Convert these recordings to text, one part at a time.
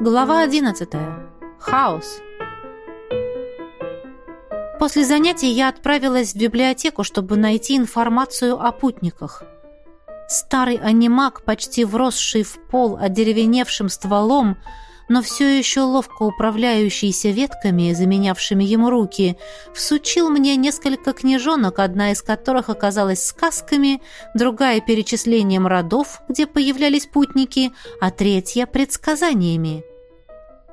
Глава 11. Хаос. После занятий я отправилась в библиотеку, чтобы найти информацию о путниках. Старый анимак, почти вросший в пол одеревеневшим стволом, но все еще ловко управляющийся ветками, заменявшими ему руки, всучил мне несколько книжонок, одна из которых оказалась сказками, другая — перечислением родов, где появлялись путники, а третья — предсказаниями.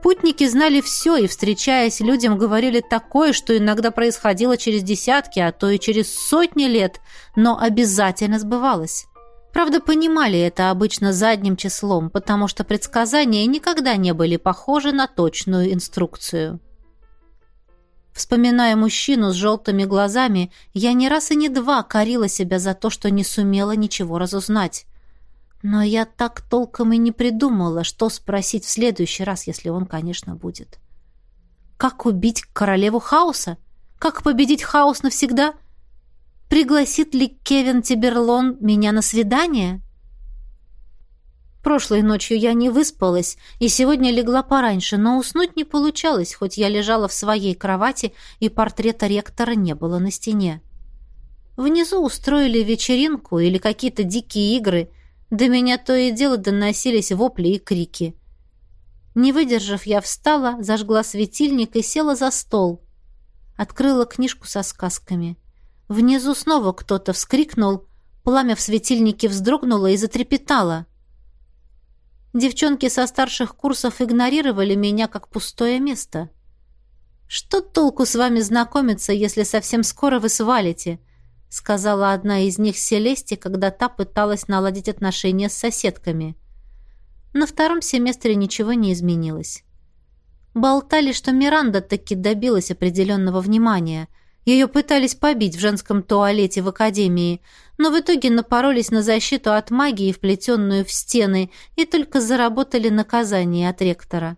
Путники знали все и, встречаясь, людям говорили такое, что иногда происходило через десятки, а то и через сотни лет, но обязательно сбывалось. Правда, понимали это обычно задним числом, потому что предсказания никогда не были похожи на точную инструкцию. Вспоминая мужчину с желтыми глазами, я не раз и не два корила себя за то, что не сумела ничего разузнать. Но я так толком и не придумала, что спросить в следующий раз, если он, конечно, будет. Как убить королеву хаоса? Как победить хаос навсегда — Пригласит ли Кевин Тиберлон меня на свидание? Прошлой ночью я не выспалась и сегодня легла пораньше, но уснуть не получалось, хоть я лежала в своей кровати и портрета ректора не было на стене. Внизу устроили вечеринку или какие-то дикие игры. До меня то и дело доносились вопли и крики. Не выдержав, я встала, зажгла светильник и села за стол. Открыла книжку со сказками. Внизу снова кто-то вскрикнул, пламя в светильнике вздрогнуло и затрепетало. Девчонки со старших курсов игнорировали меня как пустое место. «Что толку с вами знакомиться, если совсем скоро вы свалите?» — сказала одна из них Селесте, когда та пыталась наладить отношения с соседками. На втором семестре ничего не изменилось. Болтали, что Миранда таки добилась определенного внимания — ее пытались побить в женском туалете в академии, но в итоге напоролись на защиту от магии, вплетенную в стены, и только заработали наказание от ректора.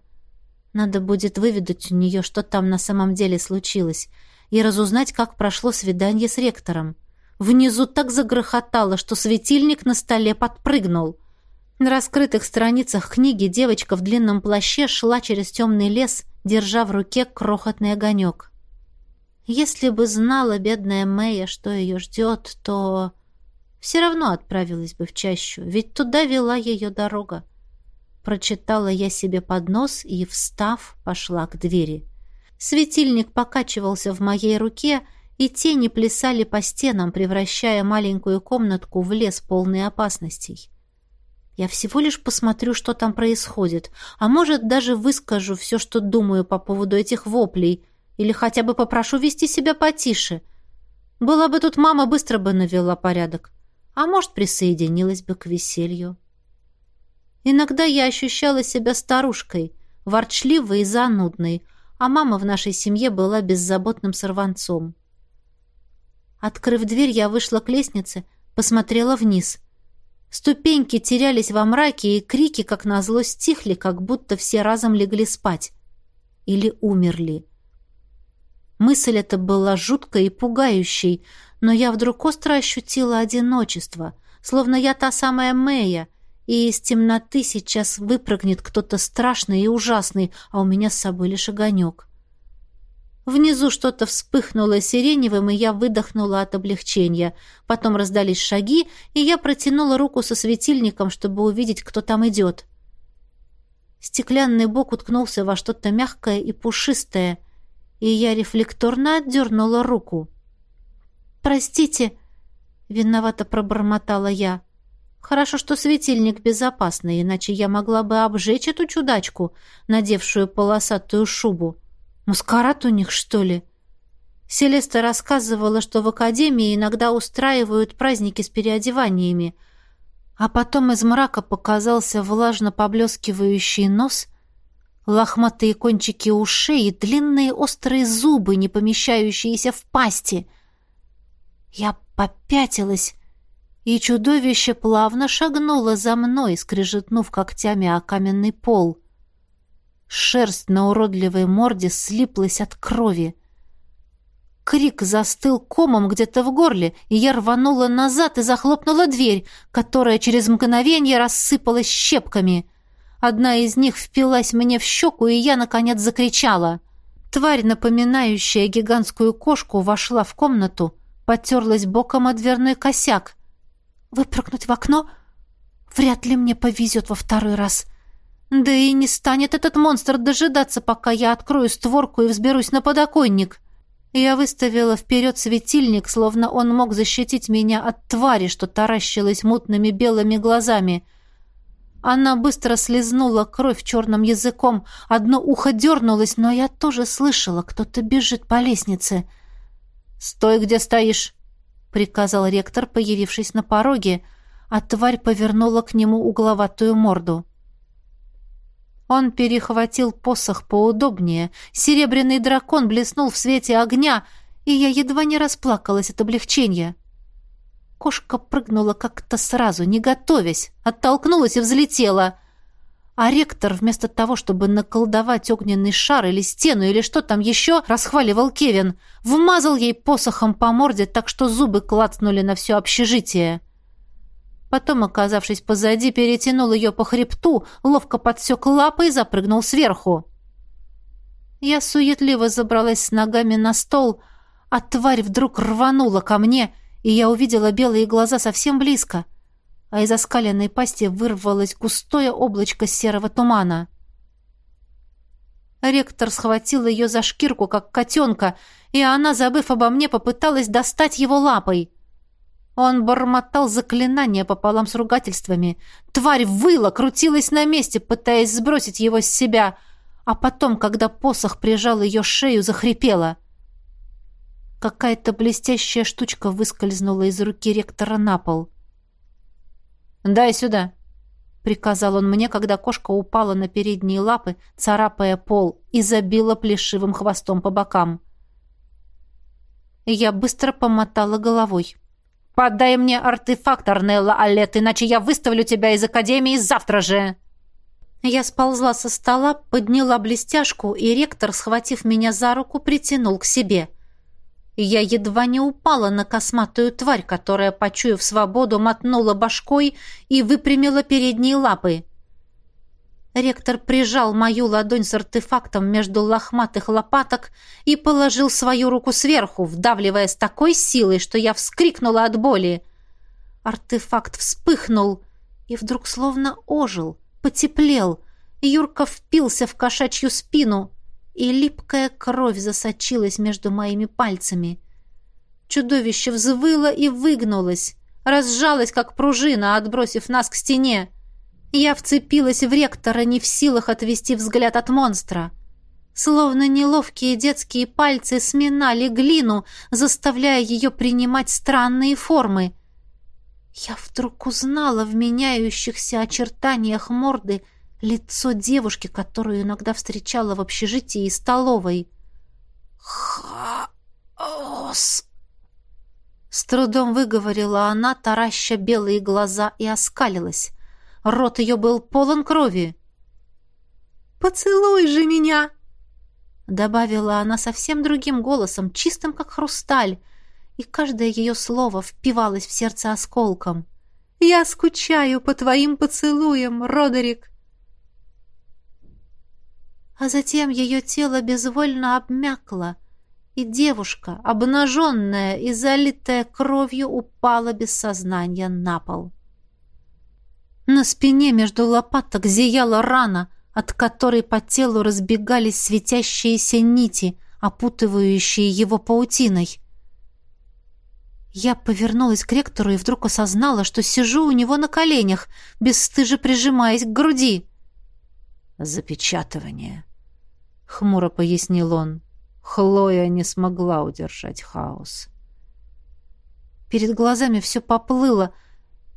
Надо будет выведать у нее, что там на самом деле случилось, и разузнать, как прошло свидание с ректором. Внизу так загрохотало, что светильник на столе подпрыгнул. На раскрытых страницах книги девочка в длинном плаще шла через темный лес, держа в руке крохотный огонек. Если бы знала бедная Мэя, что ее ждет, то все равно отправилась бы в чащу, ведь туда вела ее дорога. Прочитала я себе под нос и, встав, пошла к двери. Светильник покачивался в моей руке, и тени плясали по стенам, превращая маленькую комнатку в лес полный опасностей. Я всего лишь посмотрю, что там происходит, а может, даже выскажу все, что думаю по поводу этих воплей, или хотя бы попрошу вести себя потише. Была бы тут мама, быстро бы навела порядок. А может, присоединилась бы к веселью. Иногда я ощущала себя старушкой, ворчливой и занудной, а мама в нашей семье была беззаботным сорванцом. Открыв дверь, я вышла к лестнице, посмотрела вниз. Ступеньки терялись во мраке, и крики, как назло, стихли, как будто все разом легли спать. Или умерли. Мысль эта была жуткой и пугающей, но я вдруг остро ощутила одиночество, словно я та самая Мэя, и из темноты сейчас выпрыгнет кто-то страшный и ужасный, а у меня с собой лишь огонек. Внизу что-то вспыхнуло сиреневым, и я выдохнула от облегчения. Потом раздались шаги, и я протянула руку со светильником, чтобы увидеть, кто там идет. Стеклянный бок уткнулся во что-то мягкое и пушистое — и я рефлекторно отдернула руку. «Простите», — виновато пробормотала я. «Хорошо, что светильник безопасный, иначе я могла бы обжечь эту чудачку, надевшую полосатую шубу. Маскарад у них, что ли?» Селеста рассказывала, что в академии иногда устраивают праздники с переодеваниями, а потом из мрака показался влажно поблескивающий нос — лохматые кончики ушей и длинные острые зубы, не помещающиеся в пасти. Я попятилась, и чудовище плавно шагнуло за мной, скрежетнув когтями о каменный пол. Шерсть на уродливой морде слиплась от крови. Крик застыл комом где-то в горле, и я рванула назад и захлопнула дверь, которая через мгновение рассыпалась щепками — Одна из них впилась мне в щеку, и я, наконец, закричала. Тварь, напоминающая гигантскую кошку, вошла в комнату, потерлась боком о дверной косяк. «Выпрыгнуть в окно? Вряд ли мне повезет во второй раз. Да и не станет этот монстр дожидаться, пока я открою створку и взберусь на подоконник». Я выставила вперед светильник, словно он мог защитить меня от твари, что таращилась мутными белыми глазами. Она быстро слезнула кровь черным языком. Одно ухо дернулось, но я тоже слышала, кто-то бежит по лестнице. «Стой, где стоишь!» — приказал ректор, появившись на пороге, а тварь повернула к нему угловатую морду. Он перехватил посох поудобнее. Серебряный дракон блеснул в свете огня, и я едва не расплакалась от облегчения. Кошка прыгнула как-то сразу, не готовясь, оттолкнулась и взлетела. А ректор, вместо того, чтобы наколдовать огненный шар или стену, или что там еще, расхваливал Кевин, вмазал ей посохом по морде, так что зубы клацнули на все общежитие. Потом, оказавшись позади, перетянул ее по хребту, ловко подсек лапы и запрыгнул сверху. Я суетливо забралась с ногами на стол, а тварь вдруг рванула ко мне, и я увидела белые глаза совсем близко, а из оскаленной пасти вырвалось густое облачко серого тумана. Ректор схватил ее за шкирку, как котенка, и она, забыв обо мне, попыталась достать его лапой — он бормотал заклинания пополам с ругательствами. Тварь выла, крутилась на месте, пытаясь сбросить его с себя, а потом, когда посох прижал ее шею, захрипела. Какая-то блестящая штучка выскользнула из руки ректора на пол. «Дай сюда», — приказал он мне, когда кошка упала на передние лапы, царапая пол, и забила плешивым хвостом по бокам. Я быстро помотала головой. «Подай мне артефакт, Арнелла Аллет, иначе я выставлю тебя из Академии завтра же!» Я сползла со стола, подняла блестяшку, и ректор, схватив меня за руку, притянул к себе. Я едва не упала на косматую тварь, которая, почуяв свободу, мотнула башкой и выпрямила передние лапы. Ректор прижал мою ладонь с артефактом между лохматых лопаток и положил свою руку сверху, вдавливая с такой силой, что я вскрикнула от боли. Артефакт вспыхнул и вдруг словно ожил, потеплел. Юрка впился в кошачью спину, и липкая кровь засочилась между моими пальцами. Чудовище взвыло и выгнулось, разжалось, как пружина, отбросив нас к стене. Я вцепилась в ректора, не в силах отвести взгляд от монстра. Словно неловкие детские пальцы сминали глину, заставляя ее принимать странные формы. Я вдруг узнала в меняющихся очертаниях морды лицо девушки, которую иногда встречала в общежитии и столовой. «Хаос!» С трудом выговорила она, тараща белые глаза, и оскалилась. Рот ее был полон крови. «Поцелуй же меня!» Добавила она совсем другим голосом, чистым, как хрусталь, и каждое ее слово впивалось в сердце осколком. «Я скучаю по твоим поцелуям, Родерик!» А затем ее тело безвольно обмякло, и девушка, обнаженная и залитая кровью, упала без сознания на пол. На спине между лопаток зияла рана, от которой по телу разбегались светящиеся нити, опутывающие его паутиной. Я повернулась к ректору и вдруг осознала, что сижу у него на коленях, бесстыже прижимаясь к груди. «Запечатывание», — хмуро пояснил он. Хлоя не смогла удержать хаос. Перед глазами все поплыло —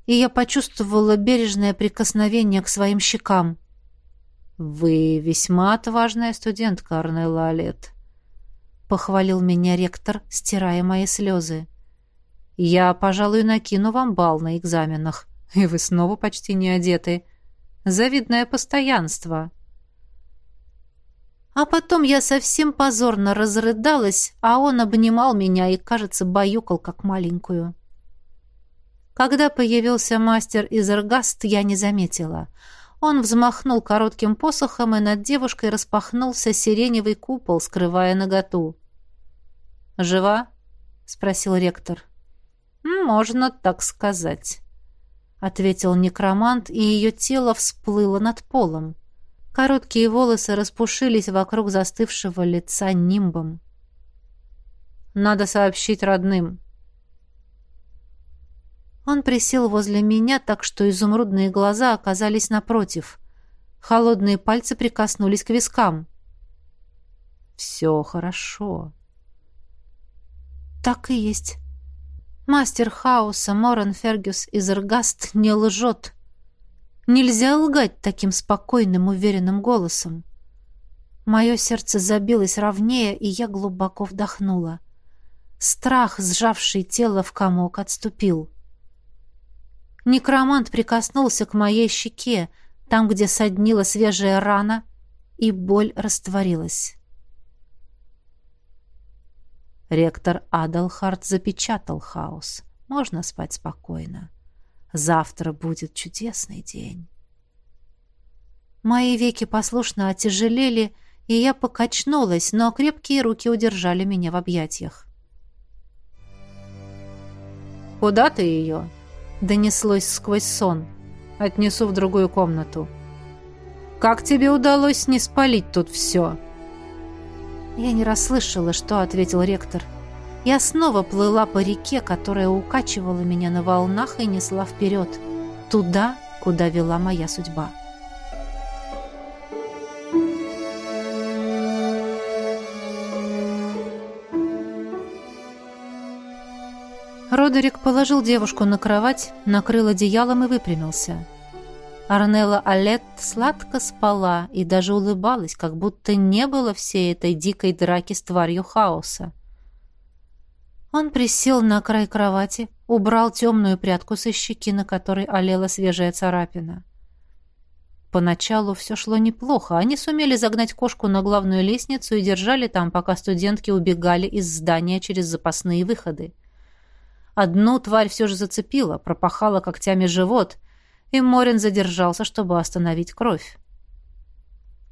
и я почувствовала бережное прикосновение к своим щекам. «Вы весьма отважная студентка, Арнелла Олет», — похвалил меня ректор, стирая мои слезы. «Я, пожалуй, накину вам бал на экзаменах, и вы снова почти не одеты. Завидное постоянство». А потом я совсем позорно разрыдалась, а он обнимал меня и, кажется, баюкал, как маленькую. Когда появился мастер из Эргаст, я не заметила. Он взмахнул коротким посохом, и над девушкой распахнулся сиреневый купол, скрывая наготу. «Жива?» — спросил ректор. «Можно так сказать», — ответил некромант, и ее тело всплыло над полом. Короткие волосы распушились вокруг застывшего лица нимбом. «Надо сообщить родным», он присел возле меня так, что изумрудные глаза оказались напротив. Холодные пальцы прикоснулись к вискам. «Все хорошо». «Так и есть. Мастер хаоса Моран Фергюс из Эргаст не лжет. Нельзя лгать таким спокойным, уверенным голосом». Мое сердце забилось ровнее, и я глубоко вдохнула. Страх, сжавший тело в комок, отступил. Некромант прикоснулся к моей щеке, там, где соднила свежая рана, и боль растворилась. Ректор Адалхард запечатал хаос. Можно спать спокойно. Завтра будет чудесный день. Мои веки послушно отяжелели, и я покачнулась, но крепкие руки удержали меня в объятиях. «Куда ты ее?» донеслось сквозь сон. Отнесу в другую комнату. «Как тебе удалось не спалить тут все?» Я не расслышала, что ответил ректор. Я снова плыла по реке, которая укачивала меня на волнах и несла вперед, туда, куда вела моя судьба. Родерик положил девушку на кровать, накрыл одеялом и выпрямился. Арнелла Алет сладко спала и даже улыбалась, как будто не было всей этой дикой драки с тварью хаоса. Он присел на край кровати, убрал темную прядку со щеки, на которой олела свежая царапина. Поначалу все шло неплохо. Они сумели загнать кошку на главную лестницу и держали там, пока студентки убегали из здания через запасные выходы. Одну тварь все же зацепила, пропахала когтями живот, и Морин задержался, чтобы остановить кровь.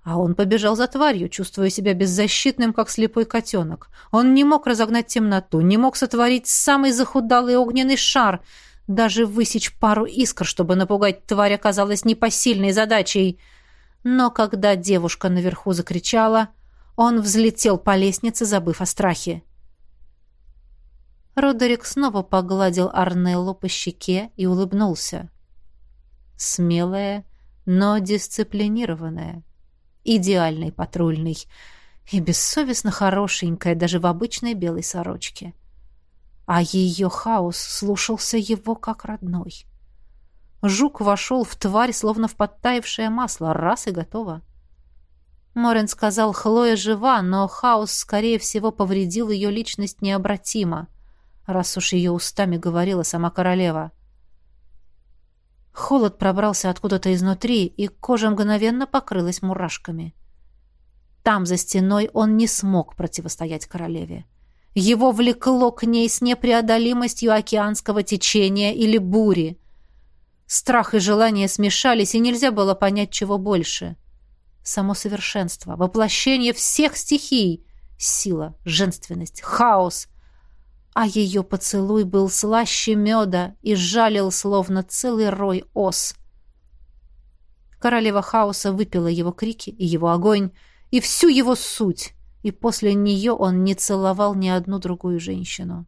А он побежал за тварью, чувствуя себя беззащитным, как слепой котенок. Он не мог разогнать темноту, не мог сотворить самый захудалый огненный шар, даже высечь пару искр, чтобы напугать тварь, оказалось непосильной задачей. Но когда девушка наверху закричала, он взлетел по лестнице, забыв о страхе. Родерик снова погладил Арнеллу по щеке и улыбнулся. Смелая, но дисциплинированная. Идеальный патрульный. И бессовестно хорошенькая даже в обычной белой сорочке. А ее хаос слушался его как родной. Жук вошел в тварь, словно в подтаявшее масло. Раз и готово. Морен сказал, Хлоя жива, но хаос, скорее всего, повредил ее личность необратимо — раз уж ее устами говорила сама королева. Холод пробрался откуда-то изнутри, и кожа мгновенно покрылась мурашками. Там, за стеной, он не смог противостоять королеве. Его влекло к ней с непреодолимостью океанского течения или бури. Страх и желание смешались, и нельзя было понять, чего больше. Само совершенство, воплощение всех стихий, сила, женственность, хаос — а ее поцелуй был слаще меда и жалил, словно целый рой ос. Королева хаоса выпила его крики и его огонь, и всю его суть, и после нее он не целовал ни одну другую женщину.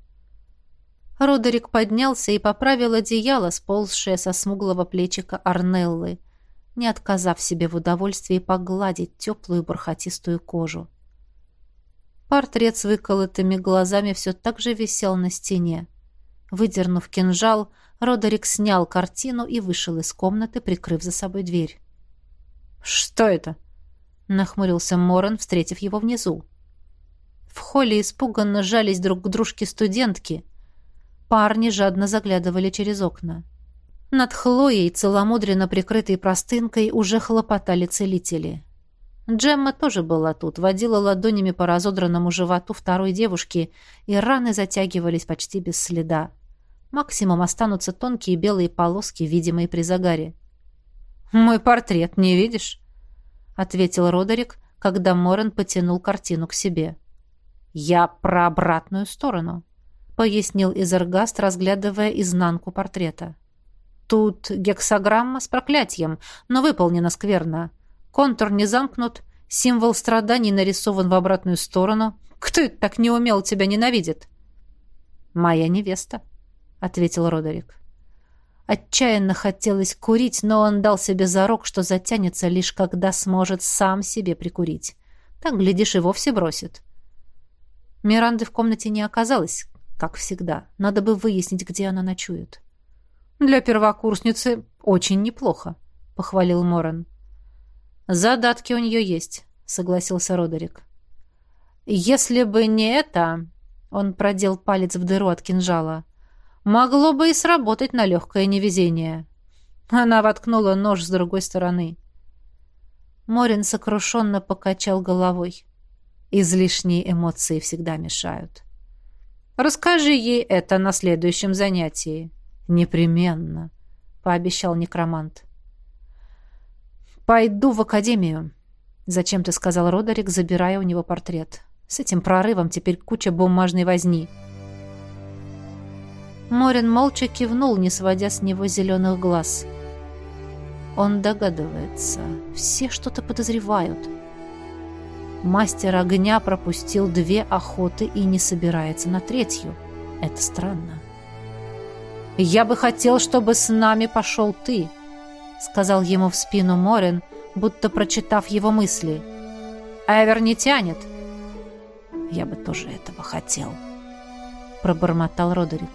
Родерик поднялся и поправил одеяло, сползшее со смуглого плечика Арнеллы, не отказав себе в удовольствии погладить теплую бархатистую кожу. Портрет с выколотыми глазами все так же висел на стене. Выдернув кинжал, Родерик снял картину и вышел из комнаты, прикрыв за собой дверь. «Что это?» — нахмурился Моран, встретив его внизу. В холле испуганно жались друг к дружке студентки. Парни жадно заглядывали через окна. Над Хлоей, целомудренно прикрытой простынкой, уже хлопотали целители. Джемма тоже была тут, водила ладонями по разодранному животу второй девушки, и раны затягивались почти без следа. Максимум останутся тонкие белые полоски, видимые при загаре. «Мой портрет не видишь?» — ответил Родерик, когда Морен потянул картину к себе. «Я про обратную сторону», — пояснил Изергаст, разглядывая изнанку портрета. «Тут гексограмма с проклятием, но выполнена скверно. Контур не замкнут, символ страданий нарисован в обратную сторону. Кто это так не умел тебя ненавидит?» «Моя невеста», — ответил Родерик. Отчаянно хотелось курить, но он дал себе зарок, что затянется лишь когда сможет сам себе прикурить. Так, глядишь, и вовсе бросит. Миранды в комнате не оказалось, как всегда. Надо бы выяснить, где она ночует. «Для первокурсницы очень неплохо», — похвалил Моран. «Задатки у нее есть», — согласился Родерик. «Если бы не это...» — он продел палец в дыру от кинжала. «Могло бы и сработать на легкое невезение». Она воткнула нож с другой стороны. Морин сокрушенно покачал головой. Излишние эмоции всегда мешают. «Расскажи ей это на следующем занятии». «Непременно», — пообещал некромант. «Пойду в академию», — зачем ты сказал Родерик, забирая у него портрет. «С этим прорывом теперь куча бумажной возни». Морин молча кивнул, не сводя с него зеленых глаз. Он догадывается. Все что-то подозревают. Мастер огня пропустил две охоты и не собирается на третью. Это странно. «Я бы хотел, чтобы с нами пошел ты», — сказал ему в спину Морин, будто прочитав его мысли. «Эвер не тянет». «Я бы тоже этого хотел», — пробормотал Родерик.